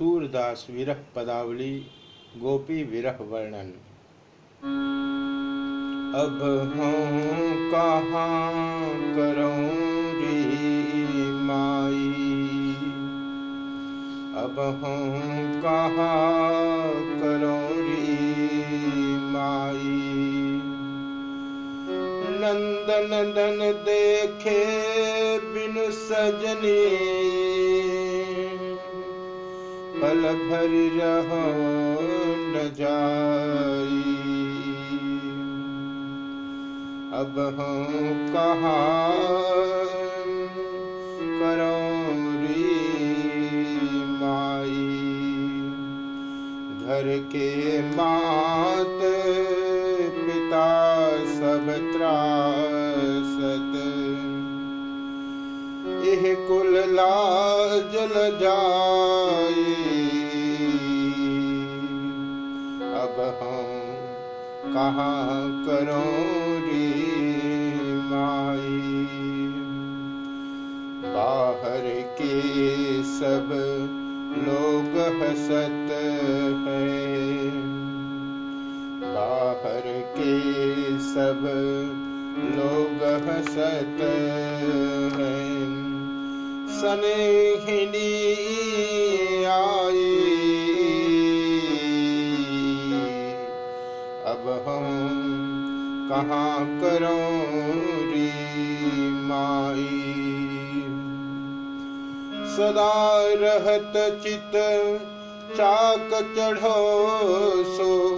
सूरदास विरह पदावली, गोपी विरह वर्णन। अब हूँ कहाँ करूँ रे माई? अब हूँ कहाँ करूँ रे माई? नंद नंदन देखे बिनु सजनी पल भर रहो न जाई। अब हम कहाँ करो रे माई? घर के मात पिता सब त्रासत। यह कुल लाजल जाए अब कहाँ करो रे माई। बाहर के सब लोग हसत है। बाहर के सब लोग हसत है। सनेहिनी करो माई। सदा रहत चित चाक चढ़ो सो।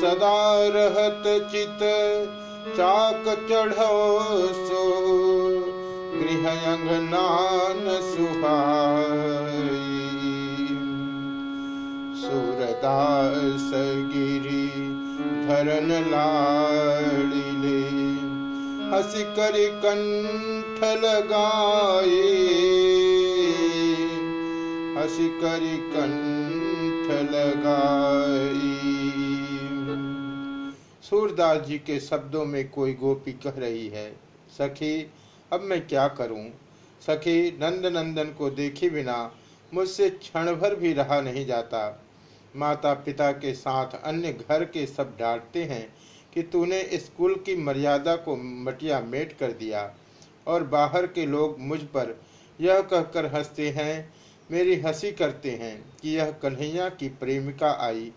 सदा रहत चित चाक चढ़ो सो। गृह अंगनान सुहाई सूरदास गिरी धरन लाड़िले हंस कर कंठ लगाए। हंस कर कंठ लगाई सूरदास जी के शब्दों में कोई गोपी कह रही है, सखी, अब मैं क्या करूँ? सखी, नंद नंदन को देखे बिना मुझसे क्षण भर भी रहा नहीं जाता। माता पिता के साथ अन्य घर के सब डांटते हैं कि तूने स्कूल की मर्यादा को मटिया मेट कर दिया और बाहर के लोग मुझ पर यह कहकर हँसते हैं, मेरी हँसी करते हैं कि यह कन्हैया की प्रेमिका आई।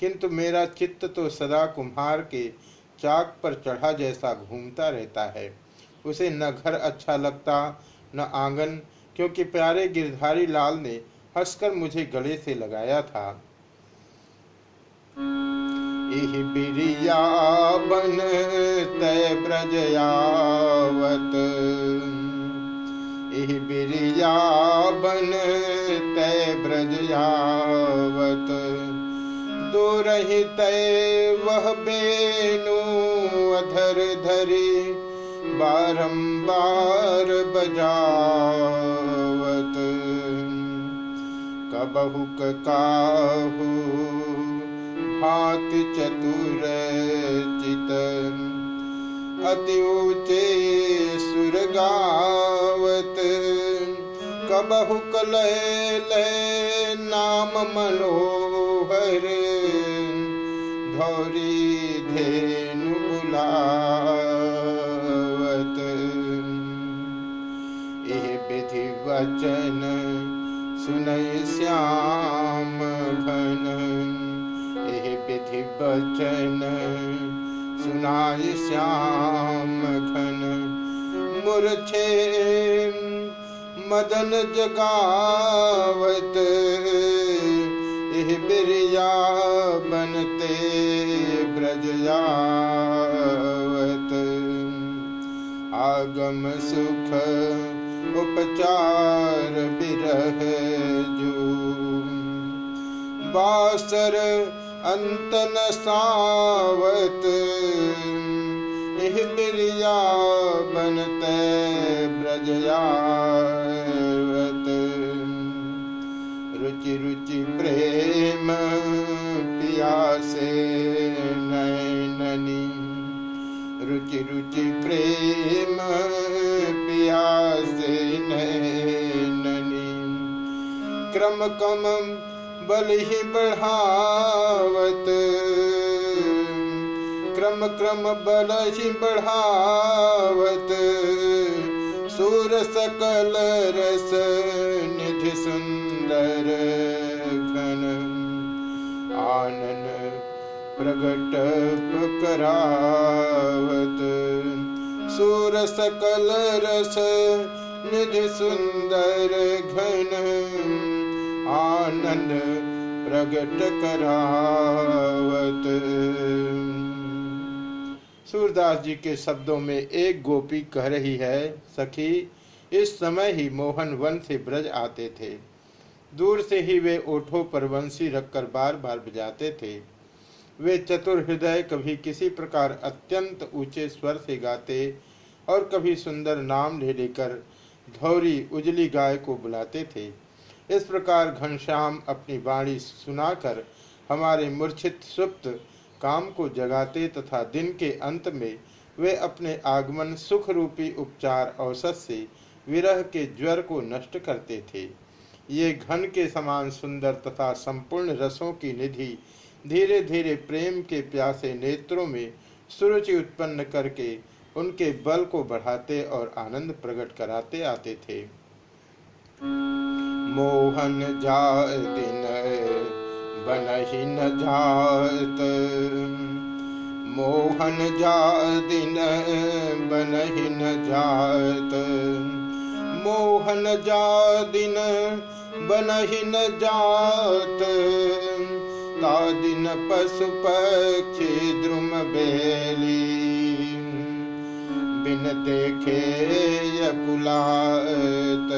किंतु मेरा चित्त तो सदा कुम्हार के चाक पर चढ़ा जैसा घूमता रहता है। उसे न घर अच्छा लगता, न आँगन, क्योंकि प्यारे गिरधारी लाल ने हंसकर मुझे गले से लगाया था। इह बिरिया बन तय ब्रजयावत इह बिरिया बन तय ब्रजयावत दूर तय वह बेनु अधर धरी, बारंबार बजावत। कबहुक काहू भांति चतुर चित अति ऊँचे सुर गावत। कबहु लय नाम मनोहर। धौरी धेनु बुलावत। एह विधि वचन सुनय श्याम एह विधि वचन सुनाय श्याम घन। मूर्छे मदन जगावत। बिरिया बनते ब्रजयावत आगम सुख उपचार बिरह जो बासर अंतन सावत एह बिरिया बनते ब्रजयावत। रुचि रुचि प्रेम पियासे नैननी रुचि रुचि प्रेम पियासे नैननी क्रम कम बल ही बढ़ावत। क्रम क्रम बल ही बढ़ावत। सूर सकल रस निधि सुंदर घन। आनन प्रगट करावत सूर सकल रस निधि सुंदर घन। आनंद प्रगट करावत। सूरदास जी के शब्दों में एक गोपी कह रही है, सखी, इस समय ही मोहन वन से ब्रज आते थे। दूर से ही वे ओठों पर वंशी रखकर बार बार बजाते थे। वे चतुर हृदय कभी किसी प्रकार अत्यंत ऊँचे स्वर से गाते और कभी सुंदर नाम ले लेकर धौरी, उजली गाय को बुलाते थे। इस प्रकार घनश्याम अपनी वाणी सुनाकर हमारे मूर्छित सुप्त काम को जगाते तथा दिन के अंत में वे अपने आगमन सुख रूपी उपचार औसत से विरह के ज्वर को नष्ट करते थे। ये घन के समान सुंदर तथा संपूर्ण रसों की निधि धीरे धीरे प्रेम के प्यासे नेत्रों में सुरुचि उत्पन्न करके उनके बल को बढ़ाते और आनंद प्रकट कराते आते थे। मोहन जाय दिन बनहि न जात। मोहन जा दिन बनहि न जात। मोहन जा दिन बनहि न जात। ता दिन पशु पक्षी द्रुम बेली। बिन देखे यकुलात।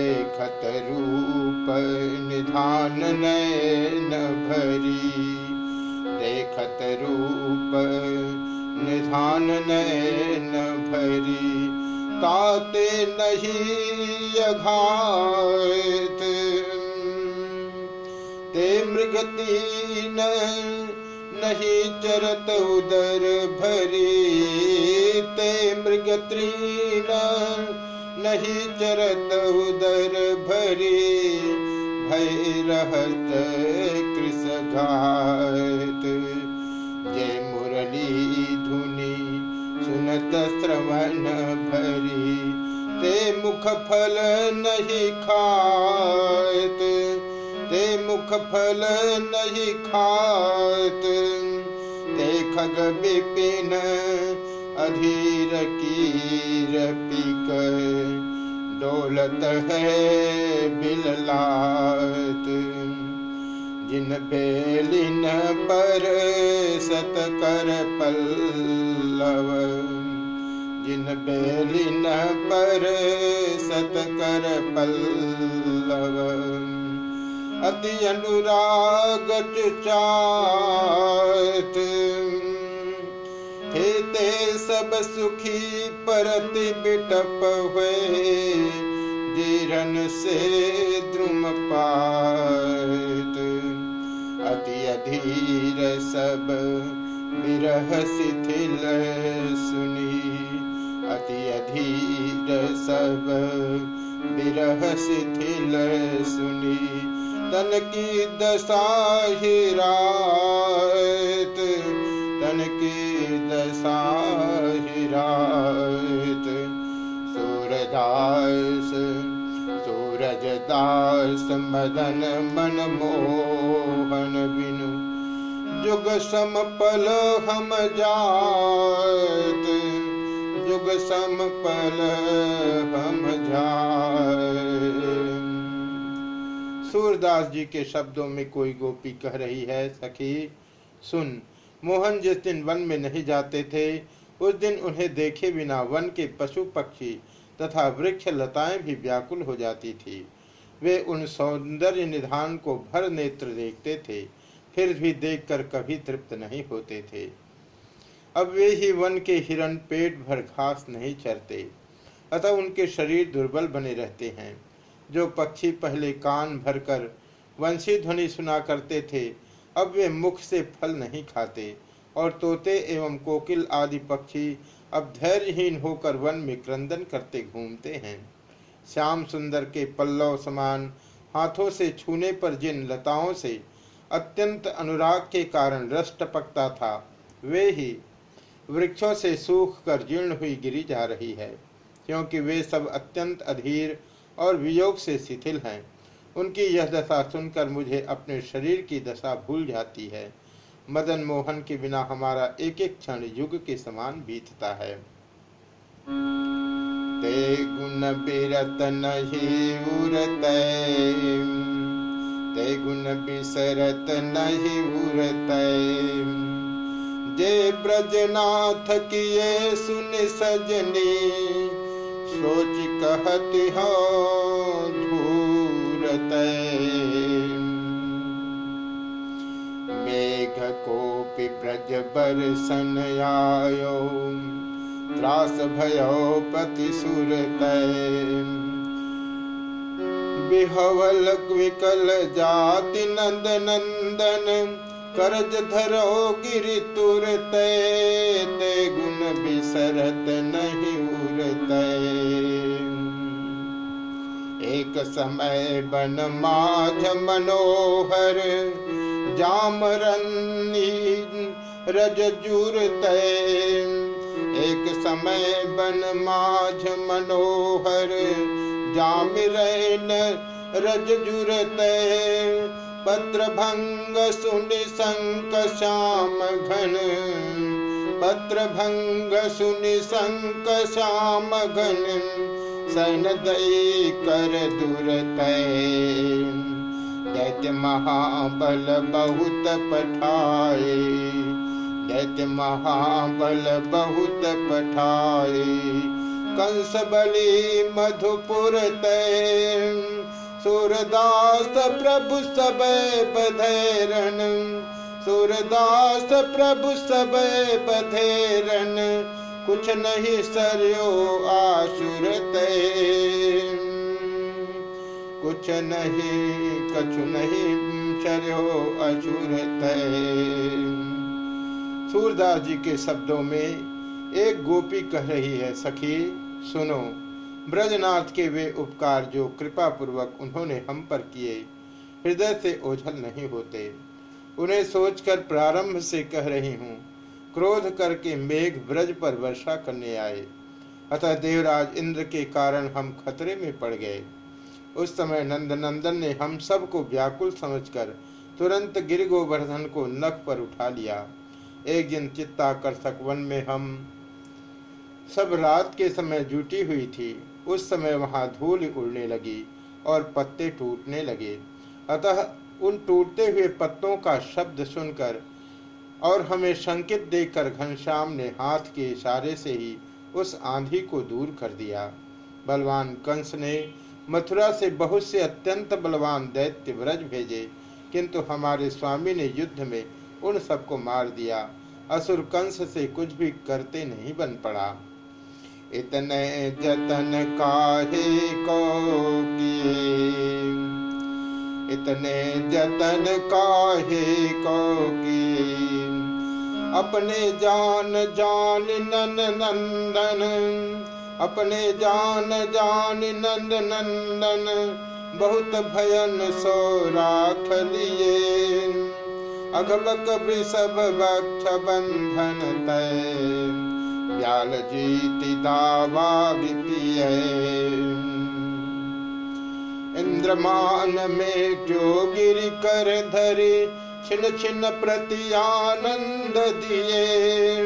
देखत रूप निधान नैन भरी। देखत रूप निधान नैन भरी। ताते नहीं अघात। ते मृगतीन नहीं चरत उदर भरी। ते मृगत्रीन नहीं चरत उदर भरी भय रहत कृष घात। जय मुरली धुनी सुनत श्रवण भरी, ते मुख फल नहीं खात। ते मुख फल नहीं खात। ते खग विपिन अधीर कीर पिक डोलत है बिललात जिन बेलिन पर सत कर पल्लव, जिन बेलिन पर सत कर पल्लव। अति अनुराग चात हेते सब सुखी परति बिटप हुए जीरन से द्रुम पात अति अधीर सब विरह शिथिल सुनी अति अधीर सब विरह शिथिल सुनी। तन की दशा हिरात तन की दशा हिरात सूरदास सूरज दास मदन मन मोहन बिनु। जुग समपल हम जात। जुग समपल हम जात। सूरदास जी के शब्दों में कोई गोपी कह रही है, सखी, सुन। मोहन जिस दिन वन में नहीं जाते थे, उस दिन उन्हें देखे बिना वन के पशु पक्षी तथा वृक्ष लताएँ भी व्याकुल हो जाती थी। वे उन सौंदर्य निधान को भर नेत्र देखते थे, फिर भी देखकर कभी तृप्त नहीं होते थे। अब वे ही वन के हिरण पेट भर घास नहीं चरते, अतः उनके शरीर दुर्बल बने रहते हैं। जो पक्षी पहले कान भरकर वंशी ध्वनि सुना करते थे अब वे मुख से फल नहीं खाते और तोते एवं कोकिल आदि पक्षी अब धैर्यहीन होकर वन में क्रंदन करते घूमते हैं। श्याम सुंदर के पल्लव समान हाथों से छूने पर जिन लताओं से अत्यंत अनुराग के कारण रस टपकता था, वे ही वृक्षों से सूख कर जीर्ण हुई गिरी जा रही है, क्योंकि वे सब अत्यंत अधीर और वियोग से शिथिल हैं। उनकी यह दशा सुनकर मुझे अपने शरीर की दशा भूल जाती है। मदन मोहन के बिना हमारा एक एक क्षण युग के समान बीतता है। ते गुण बिरत नहीं उरत ते गुण बिसरत नहीं उरत जे ब्रजनाथ किए सुन सजनी, सोच कहती हो धूरत मेघ कोपि ब्रज बरसन आयो त्रास भयो सुरत बिहवल विकल जाति नंद नंदन करज धरो गिरि तुरत ते गुण बिसरत नहीं। एक समय बन माझ मनोहर। जामरन्नी रज जुरत एक समय बन माझ मनोहर। जामिरन रज जुरत पत्र भंग सुनि संक श्याम घन। पत्र भंग सुनि संक श्याम घन। सन दई कर दुरत दैत्य महाबल बहुत पठाए। दैत्य महाबल बहुत पठाए। कंस बलि मधुपुर तय सूरदास प्रभु सब बधेरन। सूरदास प्रभु सब बधेरन। कुछ नहीं सरयो आसुरत कुछ नहीं, कछु नहीं सरयो अचुरत सूरदास जी के शब्दों में एक गोपी कह रही है, सखी, सुनो, ब्रजनाथ के वे उपकार जो कृपा पूर्वक उन्होंने हम पर किए, हृदय से ओझल नहीं होते। उन्हें सोचकर प्रारंभ से कह रही हूँ क्रोध करके मेघ ब्रज पर वर्षा करने आए। अतः देवराज इंद्र के कारण हम खतरे में पड़ गए। उस समय नंद नंदन ने हम सबको व्याकुल समझकर तुरंत गिर गोवर्धन को नख पर उठा लिया। एक दिन चित्ताकर्षक वन में हम सब रात के समय जुटी हुई थी। उस समय वहाँ धूल उड़ने लगी और पत्ते टूटने लगे। अतः उन टूटते हुए पत्तों का शब्द सुनकर और हमें संकेत देकर घनश्याम ने हाथ के इशारे से ही उस आंधी को दूर कर दिया। बलवान कंस ने मथुरा से बहुत से अत्यंत बलवान दैत्य व्रज भेजे, किंतु हमारे स्वामी ने युद्ध में उन सबको मार दिया। असुर कंस से कुछ भी करते नहीं बन पड़ा। इतने जतन काहे को किए? इतने जतन काहे को किए? अपने जान जान नन नंदन, अपने जान जान नंद नंदन, बहुत भयन सो राख लिए। अघबक वृषभ वक्ष बंधन तय व्याल जीति दावा विपिय। इंद्रमान में जो गिर कर धरे छिन छिन प्रति आनंद दिए।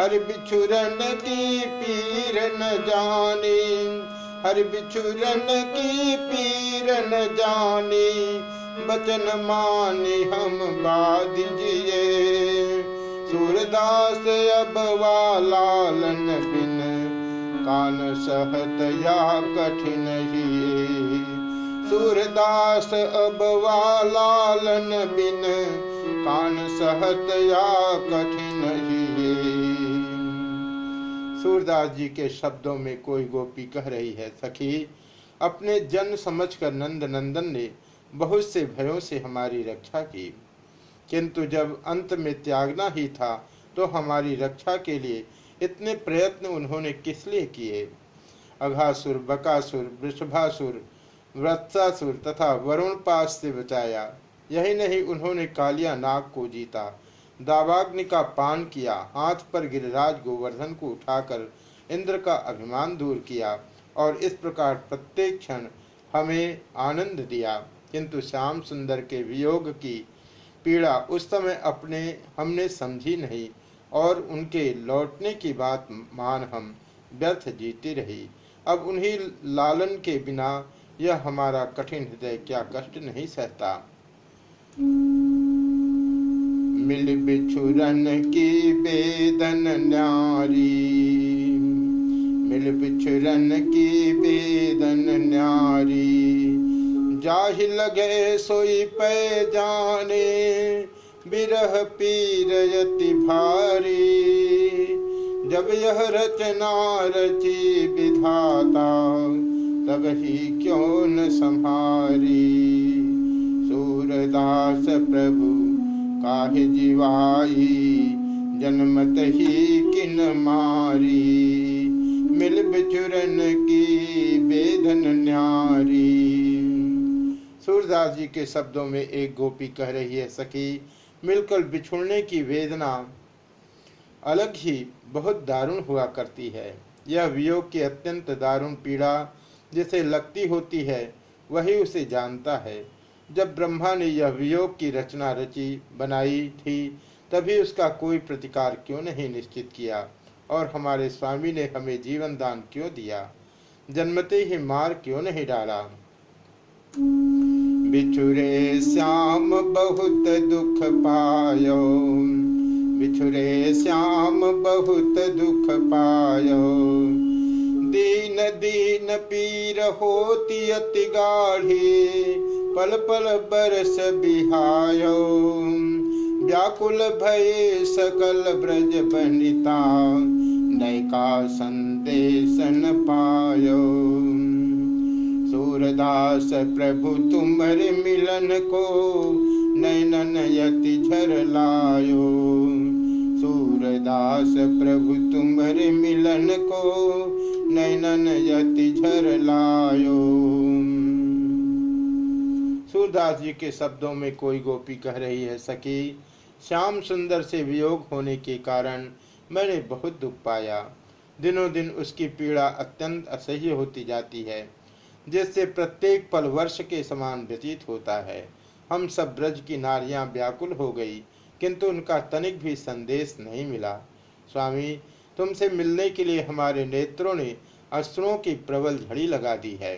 हर बिछुरन की पीर न जानी। हर बिछुरन की पीर न जानी। बचन मानी हम बाद जिए। सूरदास अब वालालन बिन। कान सहत या कठिन ही सूरदास अब वालालन बिन कान सहत या कठिन सूरदास जी के शब्दों में कोई गोपी कह रही है, सखी, अपने जन समझकर नंद नंदन ने बहुत से भयों से हमारी रक्षा की। किंतु जब अंत में त्यागना ही था तो हमारी रक्षा के लिए इतने प्रयत्न उन्होंने किस लिए किए? अघासुर, बकासुर, वृषभासुर वत्सासुर तथा वरुण पास से बचाया। यही नहीं उन्होंने कालिया नाग को जीता। दावाग्नि का पान किया। हाथ पर गिरिराज गोवर्धन को उठाकर इंद्र का अभिमान दूर किया और इस प्रकार प्रत्येक क्षण हमें आनंद दिया। किंतु श्याम सुंदर के वियोग की पीड़ा उस समय अपने हमने समझी नहीं और उनके लौटने की बात मान हम व्यर्थ जीती रही। अब उन्हीं लालन के बिना यह हमारा कठिन हृदय क्या कष्ट नहीं सहता? मिल बिछुरन की बेदन न्यारी। मिल बिछुरन की बेदन न्यारी। जाहि लगे सोई पे जाने, बिरह पीरयति भारी। जब यह रचना रची विधाता तब ही क्यों न संहारी? सूरदास प्रभु, काहे जीवाई? जन्मत ही किन मारी? मिल बिचुरन की वेदन न्यारी। सूरदास जी के शब्दों में एक गोपी कह रही है, सखी, मिलकर बिछुड़ने की वेदना अलग ही बहुत दारुण हुआ करती है। यह वियोग की अत्यंत दारुण पीड़ा जिसे लगती होती है, वही उसे जानता है। जब ब्रह्मा ने यह वियोग की रचना रची, बनाई थी, तभी उसका कोई प्रतिकार क्यों नहीं निश्चित किया, और हमारे स्वामी ने हमें जीवन दान क्यों दिया? जन्मते ही मार क्यों नहीं डाला? बिछुरे श्याम, बहुत दुख पायो। बिछुरे श्याम, बहुत दुख पायो। दीन दीन पीर होती अति गाढ़ी, पल पल बरस बिहायो। व्याकुल भय सकल ब्रज बनिता नैका संदेशन पायो। सूरदास प्रभु तुम्हार मिलन को नैनन यति झर लायो। सूरदास प्रभु तुम्हार मिलन को नैनन यति झर लायो। सूरदास जी के शब्दों में कोई गोपी कह रही है, सखी, श्याम सुंदर से वियोग होने के कारण मैंने बहुत दुख पाया। दिनों दिन उसकी पीड़ा अत्यंत असह्य होती जाती है, जिससे प्रत्येक पल वर्ष के समान व्यतीत होता है। हम सब ब्रज की नारियाँ व्याकुल हो गई, किंतु उनका तनिक भी संदेश नहीं मिला। स्वामी तुमसे मिलने के लिए हमारे नेत्रों ने अस्त्रों की प्रबल झड़ी लगा दी है।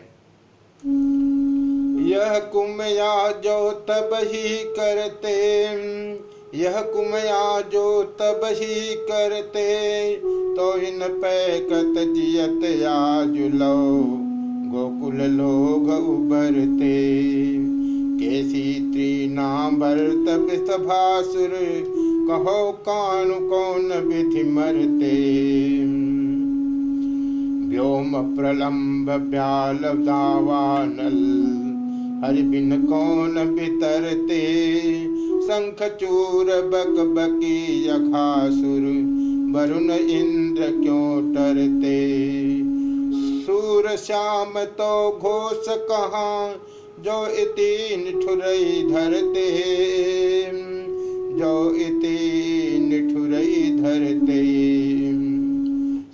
यह कुमया जो तब ही करते, यह कुमया जो तब ही करते तो इन पैकत जियत जुलो गोकुल लोग उबरते। कैसी त्रिनाभरत सभासुर कहो, कान, कौन विधि मरते? व्योम प्रलंब ब्याल दावानल, हरि बिन कौन बितरते? शंख चूर बक बकी यखासुर, वरुण इंद्र क्यों टरते? सूर श्याम तो घोष कहा, जो इति निठुरई धरते? जो इति निठुरई धरते।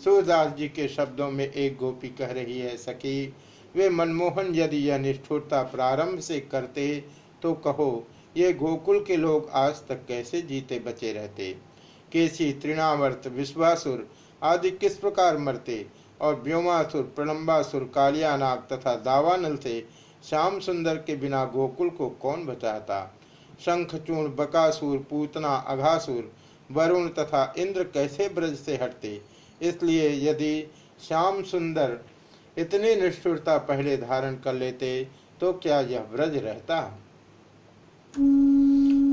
सूरदास जी के शब्दों में एक गोपी कह रही है, सखी, वे मनमोहन यदि यह निष्ठुरता प्रारंभ से करते तो कहो, ये गोकुल के लोग आज तक कैसे जीते बचे रहते? केसी, तृणावर्त, विश्वासुर आदि किस प्रकार मरते? और व्योमासुर प्रलम्बासुर कालियानाग तथा दावानल से श्याम सुंदर के बिना गोकुल को कौन बचाता? शंखचूर्ण, बकासुर, पूतना, अघासुर, वरुण तथा इंद्र कैसे ब्रज से हटते? इसलिए यदि श्याम सुंदर इतनी निष्ठुरता पहले धारण कर लेते तो क्या यह ब्रज रहता?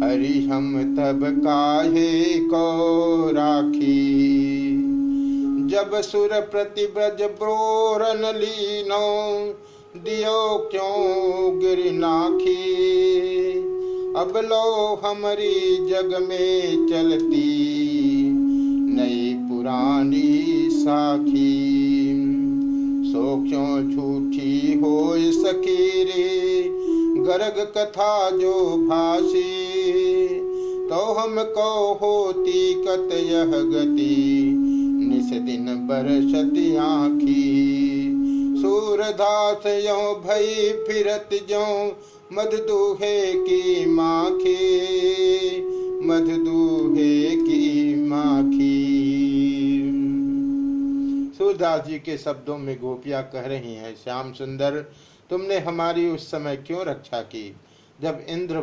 हरि हम तब काहे को राखी? जब सुर प्रतिब्रज ब्रोरन लीनो, दियो क्यों गिरनाखी अब लो हमारी जग में चलती, नई पुरानी साखी। सो क्यों झूठी हो सकी रे गर्ग कथा जो भाषी तो हम को होती कत यह गति, निस दिन बरसती आखी। सूरदास यो भई फिरत जो मध दूहे की माखी मध दूहे की माखी। सूरदास जी के शब्दों में गोपियाँ कह रही हैं, श्याम सुंदर, तुमने हमारी उस समय क्यों रक्षा की? जब इंद्र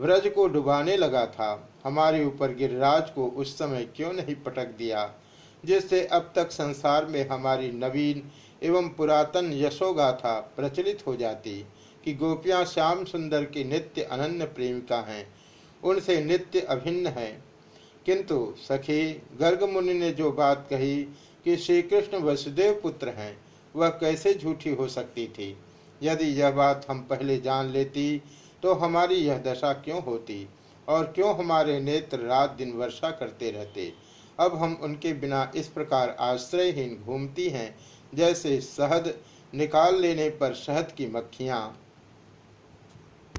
व्रज को डुबाने लगा था, हमारे ऊपर गिरिराज को उस समय क्यों नहीं पटक दिया? जिससे अब तक संसार में हमारी नवीन एवं पुरातन यशोगाथा प्रचलित हो जाती। कि गोपियाँ श्याम सुंदर की नित्य अनन्य प्रेमिका हैं, उनसे नित्य अभिन्न है। किंतु सखी गर्ग मुनि ने जो बात कही कि श्री कृष्ण वसुदेव पुत्र हैं, वह कैसे झूठी हो सकती थी? यदि यह बात हम पहले जान लेती तो हमारी यह दशा क्यों होती? और क्यों हमारे नेत्र रात दिन वर्षा करते रहते? अब हम उनके बिना इस प्रकार आश्रयहीन घूमती हैं, जैसे शहद निकाल लेने पर शहद की मक्खियाँ।